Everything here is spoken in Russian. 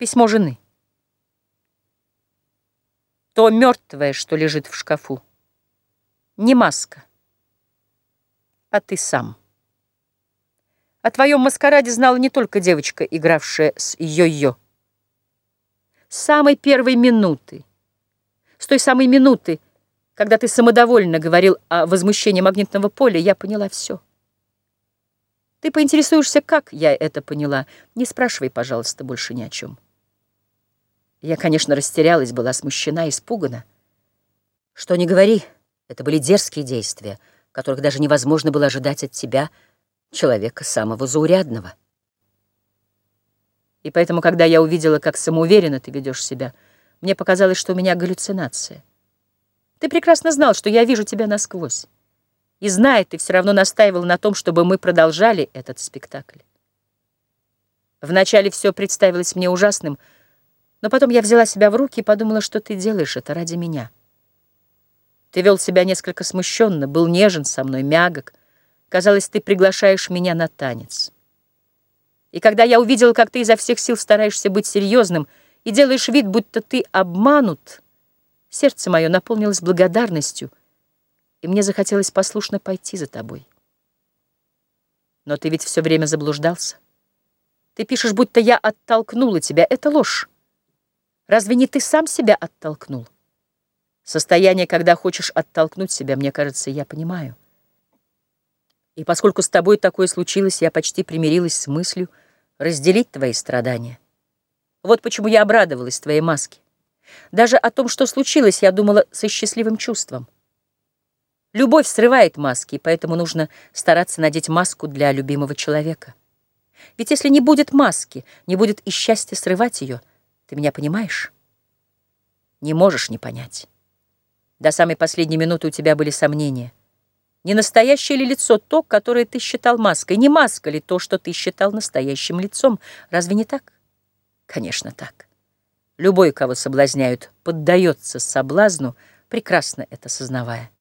Письмо жены. То мертвое, что лежит в шкафу. Не маска, а ты сам. О твоем маскараде знала не только девочка, игравшая с йо-йо. С самой первой минуты, с той самой минуты, когда ты самодовольно говорил о возмущении магнитного поля, я поняла все. Ты поинтересуешься, как я это поняла. Не спрашивай, пожалуйста, больше ни о чем. Я, конечно, растерялась, была смущена, испугана. Что не говори, это были дерзкие действия, которых даже невозможно было ожидать от тебя, человека самого заурядного. И поэтому, когда я увидела, как самоуверенно ты ведешь себя, мне показалось, что у меня галлюцинация. Ты прекрасно знал, что я вижу тебя насквозь. И зная, ты все равно настаивал на том, чтобы мы продолжали этот спектакль. Вначале все представилось мне ужасным — но потом я взяла себя в руки и подумала, что ты делаешь это ради меня. Ты вел себя несколько смущенно, был нежен со мной, мягок. Казалось, ты приглашаешь меня на танец. И когда я увидела, как ты изо всех сил стараешься быть серьезным и делаешь вид, будто ты обманут, сердце мое наполнилось благодарностью, и мне захотелось послушно пойти за тобой. Но ты ведь все время заблуждался. Ты пишешь, будто я оттолкнула тебя. Это ложь. Разве не ты сам себя оттолкнул? Состояние, когда хочешь оттолкнуть себя, мне кажется, я понимаю. И поскольку с тобой такое случилось, я почти примирилась с мыслью разделить твои страдания. Вот почему я обрадовалась твоей маске. Даже о том, что случилось, я думала со счастливым чувством. Любовь срывает маски, и поэтому нужно стараться надеть маску для любимого человека. Ведь если не будет маски, не будет и счастья срывать ее — ты меня понимаешь? Не можешь не понять. До самой последней минуты у тебя были сомнения. Не настоящее ли лицо то, которое ты считал маской? Не маска ли то, что ты считал настоящим лицом? Разве не так? Конечно, так. Любой, кого соблазняют, поддается соблазну, прекрасно это сознавая.